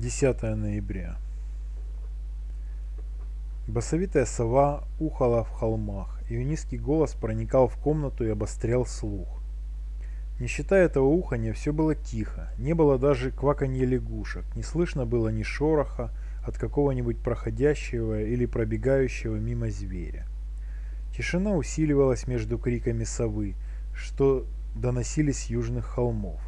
10 ноября. Басовитая сова ухала в холмах, ее низкий голос проникал в комнату и обострял слух. Не считая этого уханья, все было тихо, не было даже кваканья лягушек, не слышно было ни шороха от какого-нибудь проходящего или пробегающего мимо зверя. Тишина усиливалась между криками совы, что доносились с южных холмов.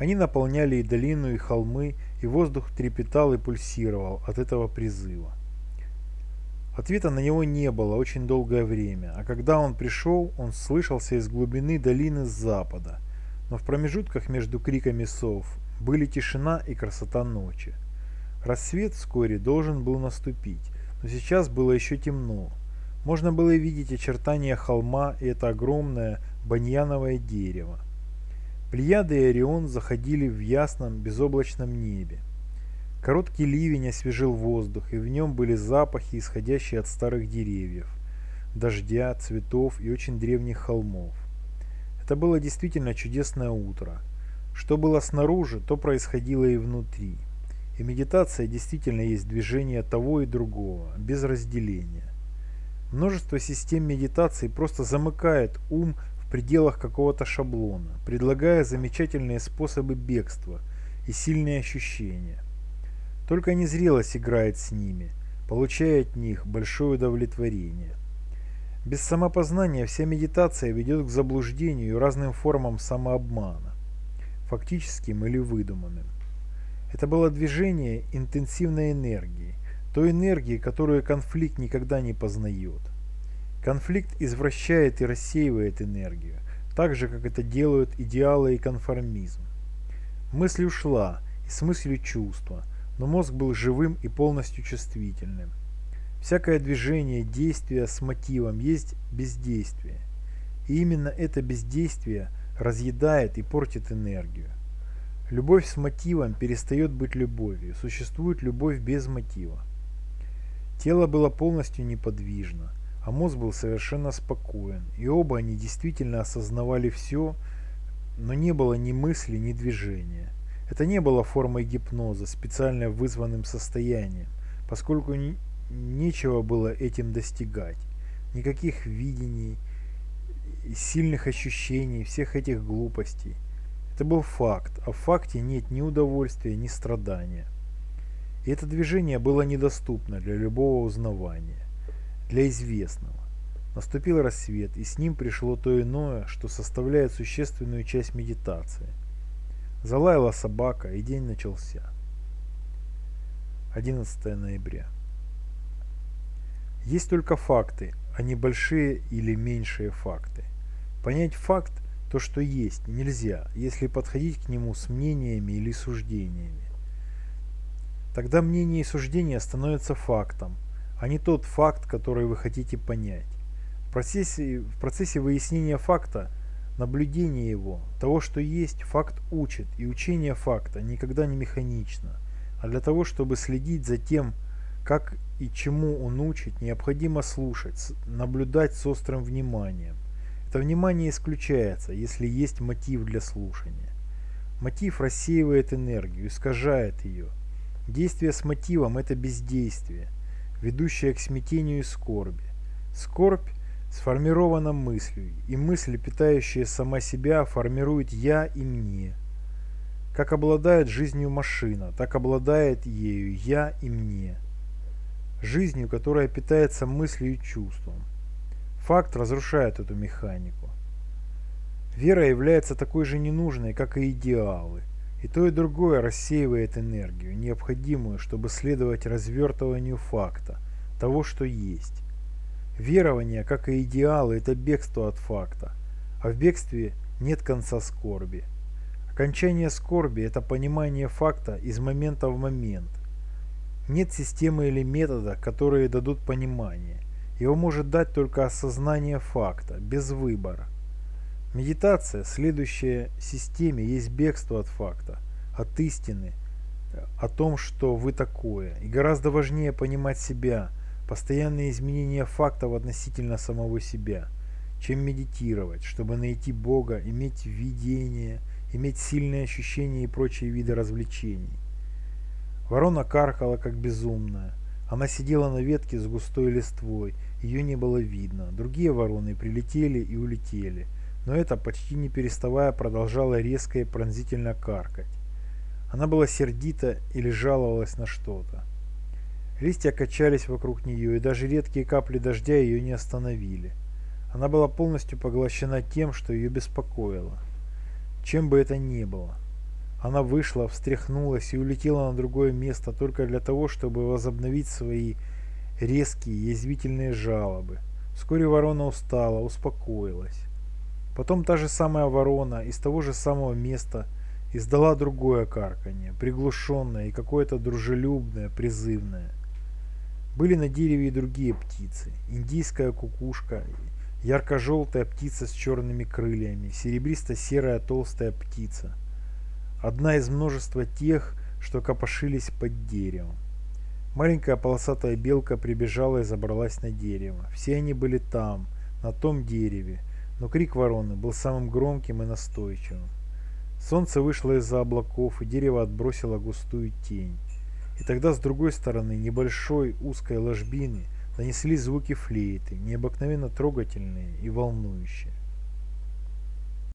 Они наполняли и долину, и холмы, и воздух трепетал и пульсировал от этого призыва. Ответа на него не было очень долгое время, а когда он пришел, он слышался из глубины долины с запада, но в промежутках между криками сов были тишина и красота ночи. Рассвет вскоре должен был наступить, но сейчас было еще темно. Можно было видеть очертания холма и это огромное баньяновое дерево. Плеяды и Орион заходили в ясном безоблачном небе. Короткий ливень освежил воздух, и в нем были запахи, исходящие от старых деревьев, дождя, цветов и очень древних холмов. Это было действительно чудесное утро. Что было снаружи, то происходило и внутри. И медитация действительно есть движение того и другого, без разделения. Множество систем медитации просто замыкает ум пределах какого-то шаблона, предлагая замечательные способы бегства и сильные ощущения. Только незрелость играет с ними, получая от них большое удовлетворение. Без самопознания вся медитация ведет к заблуждению и разным формам самообмана, фактическим или выдуманным. Это было движение интенсивной энергии, той энергии, которую конфликт никогда не познает. Конфликт извращает и рассеивает энергию, так же, как это делают идеалы и конформизм. Мысль ушла, и с мыслью чувства, но мозг был живым и полностью чувствительным. Всякое движение, действие с мотивом есть бездействие. И именно это бездействие разъедает и портит энергию. Любовь с мотивом перестает быть любовью, существует любовь без мотива. Тело было полностью неподвижно, а мозг был совершенно спокоен, и оба они действительно осознавали все, но не было ни мысли, ни движения. Это не было формой гипноза, специально вызванным состоянием, поскольку не, нечего было этим достигать. Никаких видений, сильных ощущений, всех этих глупостей. Это был факт, а в факте нет ни удовольствия, ни страдания. И это движение было недоступно для любого узнавания для известного. Наступил рассвет, и с ним пришло то иное, что составляет существенную часть медитации. Залаяла собака, и день начался. 11 ноября. Есть только факты, а не большие или меньшие факты. Понять факт, то что есть, нельзя, если подходить к нему с мнениями или суждениями. Тогда мнение и суждение становятся фактом, а не тот факт, который вы хотите понять. В процессе, в процессе выяснения факта, наблюдения его, того, что есть, факт учит, и учение факта никогда не механично, а для того, чтобы следить за тем, как и чему он учит, необходимо слушать, наблюдать с острым вниманием. Это внимание исключается, если есть мотив для слушания. Мотив рассеивает энергию, искажает ее. Действие с мотивом – это бездействие – ведущая к смятению и скорби. Скорбь сформирована мыслью, и мысль, питающая сама себя, формирует «я» и «мне». Как обладает жизнью машина, так обладает ею «я» и «мне». Жизнью, которая питается мыслью и чувством. Факт разрушает эту механику. Вера является такой же ненужной, как и идеалы. И то и другое рассеивает энергию, необходимую, чтобы следовать развертыванию факта, того, что есть. Верование, как и идеалы, это бегство от факта, а в бегстве нет конца скорби. Окончание скорби – это понимание факта из момента в момент. Нет системы или метода, которые дадут понимание. Его может дать только осознание факта, без выбора. Медитация, следующая системе, есть бегство от факта, от истины, о том, что вы такое. И гораздо важнее понимать себя, постоянные изменения фактов относительно самого себя, чем медитировать, чтобы найти Бога, иметь видение, иметь сильные ощущения и прочие виды развлечений. Ворона каркала, как безумная. Она сидела на ветке с густой листвой, ее не было видно. Другие вороны прилетели и улетели, но эта, почти не переставая, продолжала резко и пронзительно каркать. Она была сердита или жаловалась на что-то. Листья качались вокруг нее, и даже редкие капли дождя ее не остановили. Она была полностью поглощена тем, что ее беспокоило. Чем бы это ни было. Она вышла, встряхнулась и улетела на другое место только для того, чтобы возобновить свои резкие, язвительные жалобы. Вскоре ворона устала, успокоилась. Потом та же самая ворона из того же самого места издала другое карканье, приглушенное и какое-то дружелюбное, призывное. Были на дереве и другие птицы. Индийская кукушка, ярко-желтая птица с черными крыльями, серебристо-серая толстая птица. Одна из множества тех, что копошились под деревом. Маленькая полосатая белка прибежала и забралась на дерево. Все они были там, на том дереве, но крик вороны был самым громким и настойчивым. Солнце вышло из-за облаков, и дерево отбросило густую тень. И тогда с другой стороны небольшой узкой ложбины донесли звуки флейты, необыкновенно трогательные и волнующие.